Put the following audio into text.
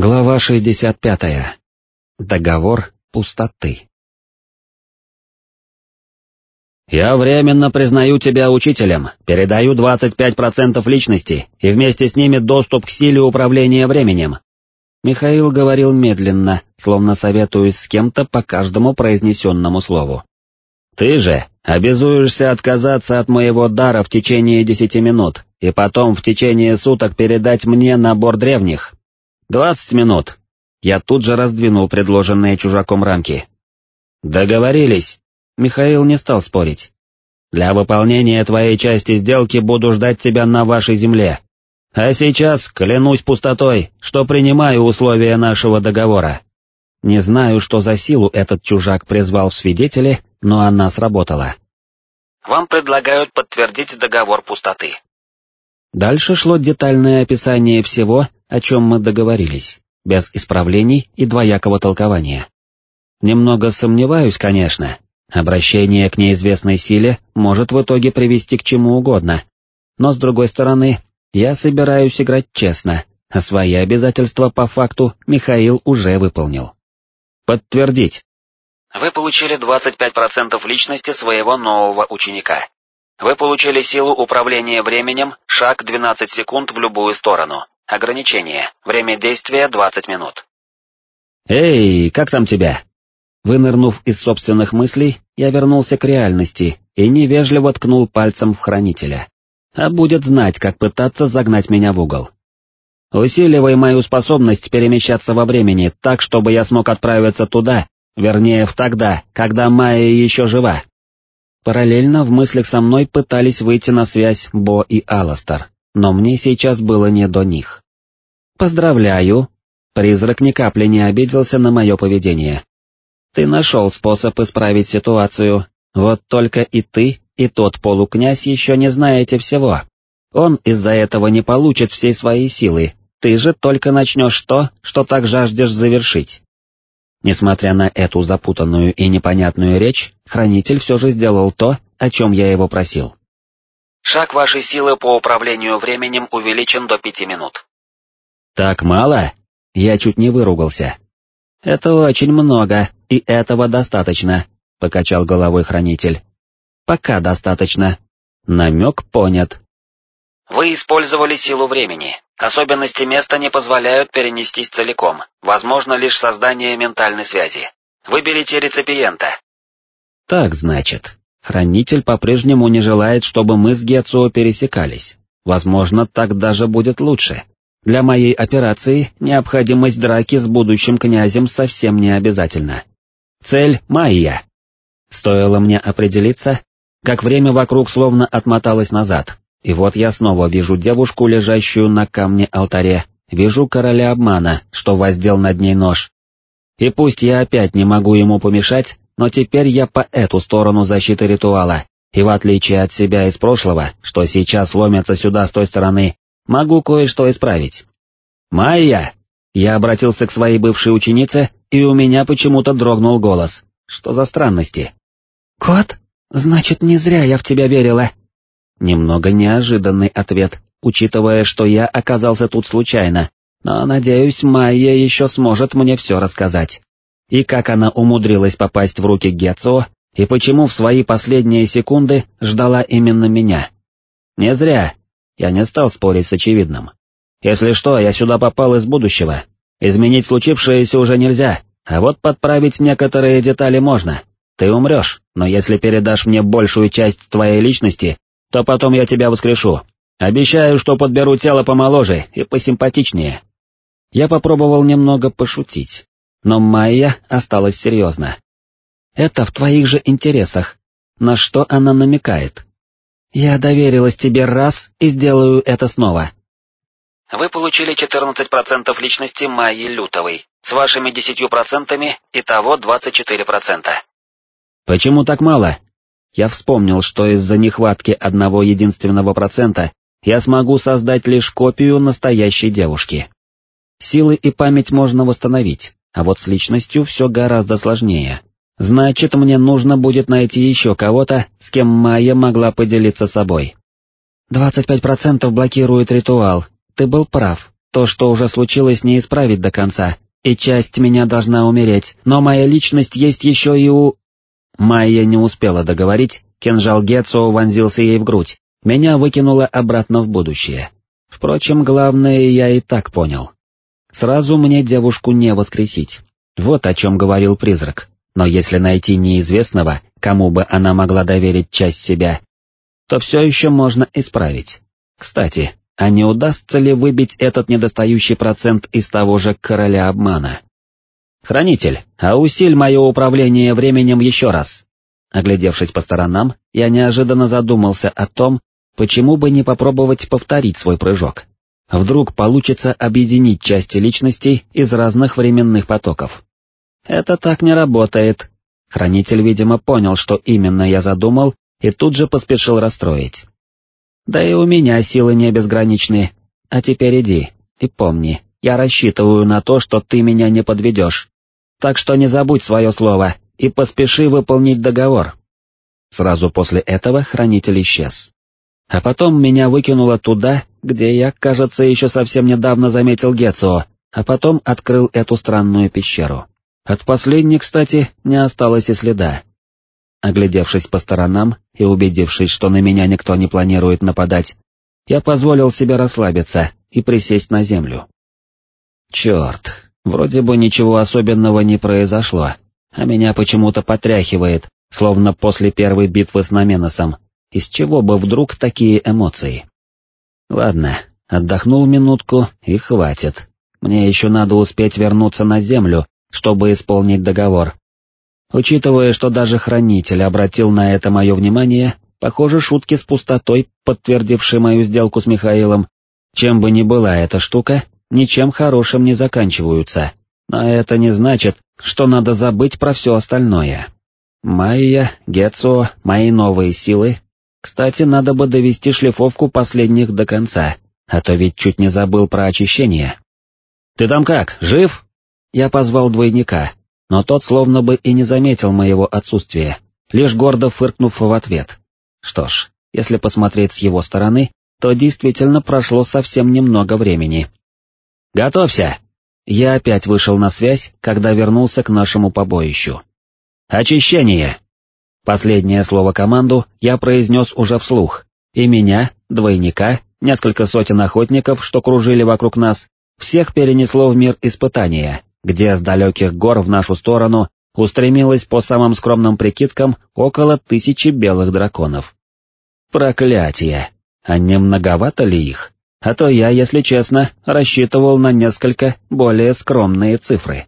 Глава 65. Договор пустоты. «Я временно признаю тебя учителем, передаю 25% личности и вместе с ними доступ к силе управления временем». Михаил говорил медленно, словно советуясь с кем-то по каждому произнесенному слову. «Ты же обязуешься отказаться от моего дара в течение десяти минут и потом в течение суток передать мне набор древних, «Двадцать минут!» Я тут же раздвинул предложенные чужаком рамки. «Договорились!» Михаил не стал спорить. «Для выполнения твоей части сделки буду ждать тебя на вашей земле. А сейчас клянусь пустотой, что принимаю условия нашего договора». Не знаю, что за силу этот чужак призвал в свидетели, но она сработала. «Вам предлагают подтвердить договор пустоты». Дальше шло детальное описание всего, о чем мы договорились, без исправлений и двоякого толкования. Немного сомневаюсь, конечно, обращение к неизвестной силе может в итоге привести к чему угодно, но с другой стороны, я собираюсь играть честно, а свои обязательства по факту Михаил уже выполнил. Подтвердить. Вы получили 25% личности своего нового ученика. Вы получили силу управления временем, шаг 12 секунд в любую сторону. Ограничение. Время действия 20 минут. «Эй, как там тебя?» Вынырнув из собственных мыслей, я вернулся к реальности и невежливо ткнул пальцем в хранителя. А будет знать, как пытаться загнать меня в угол. Усиливай мою способность перемещаться во времени так, чтобы я смог отправиться туда, вернее, в тогда, когда Майя еще жива. Параллельно в мыслях со мной пытались выйти на связь Бо и Аластер но мне сейчас было не до них. «Поздравляю!» Призрак ни капли не обиделся на мое поведение. «Ты нашел способ исправить ситуацию, вот только и ты, и тот полукнязь еще не знаете всего. Он из-за этого не получит всей своей силы, ты же только начнешь то, что так жаждешь завершить». Несмотря на эту запутанную и непонятную речь, Хранитель все же сделал то, о чем я его просил. Шаг вашей силы по управлению временем увеличен до пяти минут. Так мало? Я чуть не выругался. Это очень много, и этого достаточно, покачал головой хранитель. Пока достаточно. Намек понят. Вы использовали силу времени. Особенности места не позволяют перенестись целиком, возможно лишь создание ментальной связи. Выберите реципиента. Так значит. Хранитель по-прежнему не желает, чтобы мы с Гетсуо пересекались. Возможно, так даже будет лучше. Для моей операции необходимость драки с будущим князем совсем не обязательна. Цель — Майя. Стоило мне определиться, как время вокруг словно отмоталось назад, и вот я снова вижу девушку, лежащую на камне алтаре, вижу короля обмана, что воздел над ней нож. И пусть я опять не могу ему помешать, но теперь я по эту сторону защиты ритуала, и в отличие от себя из прошлого, что сейчас ломятся сюда с той стороны, могу кое-что исправить. «Майя!» Я обратился к своей бывшей ученице, и у меня почему-то дрогнул голос. Что за странности? «Кот? Значит, не зря я в тебя верила». Немного неожиданный ответ, учитывая, что я оказался тут случайно, но, надеюсь, Майя еще сможет мне все рассказать и как она умудрилась попасть в руки Гетцо, и почему в свои последние секунды ждала именно меня. Не зря, я не стал спорить с очевидным. Если что, я сюда попал из будущего, изменить случившееся уже нельзя, а вот подправить некоторые детали можно. Ты умрешь, но если передашь мне большую часть твоей личности, то потом я тебя воскрешу. Обещаю, что подберу тело помоложе и посимпатичнее. Я попробовал немного пошутить, но Майя осталась серьезна. «Это в твоих же интересах. На что она намекает?» «Я доверилась тебе раз и сделаю это снова». Вы получили 14% личности Майи Лютовой, с вашими 10% итого 24%. Почему так мало? Я вспомнил, что из-за нехватки одного единственного процента я смогу создать лишь копию настоящей девушки. Силы и память можно восстановить, а вот с личностью все гораздо сложнее. Значит, мне нужно будет найти еще кого-то, с кем Майя могла поделиться собой. «Двадцать пять процентов блокирует ритуал, ты был прав, То, что уже случилось, не исправить до конца, и часть меня должна умереть, но моя личность есть еще и у...» Майя не успела договорить, кинжал Гетсо вонзился ей в грудь, меня выкинуло обратно в будущее. Впрочем, главное я и так понял. Сразу мне девушку не воскресить. Вот о чем говорил призрак. Но если найти неизвестного, кому бы она могла доверить часть себя, то все еще можно исправить. Кстати, а не удастся ли выбить этот недостающий процент из того же короля обмана? «Хранитель, а усиль мое управление временем еще раз». Оглядевшись по сторонам, я неожиданно задумался о том, почему бы не попробовать повторить свой прыжок. Вдруг получится объединить части личностей из разных временных потоков. Это так не работает. Хранитель, видимо, понял, что именно я задумал, и тут же поспешил расстроить. Да и у меня силы не безграничны. А теперь иди, и помни, я рассчитываю на то, что ты меня не подведешь. Так что не забудь свое слово и поспеши выполнить договор. Сразу после этого хранитель исчез. А потом меня выкинуло туда, где я, кажется, еще совсем недавно заметил Гецо, а потом открыл эту странную пещеру. От последней, кстати, не осталось и следа. Оглядевшись по сторонам и убедившись, что на меня никто не планирует нападать, я позволил себе расслабиться и присесть на землю. Черт, вроде бы ничего особенного не произошло, а меня почему-то потряхивает, словно после первой битвы с Наменосом, из чего бы вдруг такие эмоции? Ладно, отдохнул минутку и хватит. Мне еще надо успеть вернуться на землю чтобы исполнить договор. Учитывая, что даже хранитель обратил на это мое внимание, похоже, шутки с пустотой, подтвердившие мою сделку с Михаилом, чем бы ни была эта штука, ничем хорошим не заканчиваются, но это не значит, что надо забыть про все остальное. Майя, Гетсо, мои новые силы. Кстати, надо бы довести шлифовку последних до конца, а то ведь чуть не забыл про очищение. «Ты там как, жив?» Я позвал двойника, но тот словно бы и не заметил моего отсутствия, лишь гордо фыркнув в ответ. Что ж, если посмотреть с его стороны, то действительно прошло совсем немного времени. «Готовься!» Я опять вышел на связь, когда вернулся к нашему побоищу. «Очищение!» Последнее слово команду я произнес уже вслух, и меня, двойника, несколько сотен охотников, что кружили вокруг нас, всех перенесло в мир испытания, где с далеких гор в нашу сторону устремилось по самым скромным прикидкам около тысячи белых драконов. Проклятие! А не многовато ли их? А то я, если честно, рассчитывал на несколько более скромные цифры.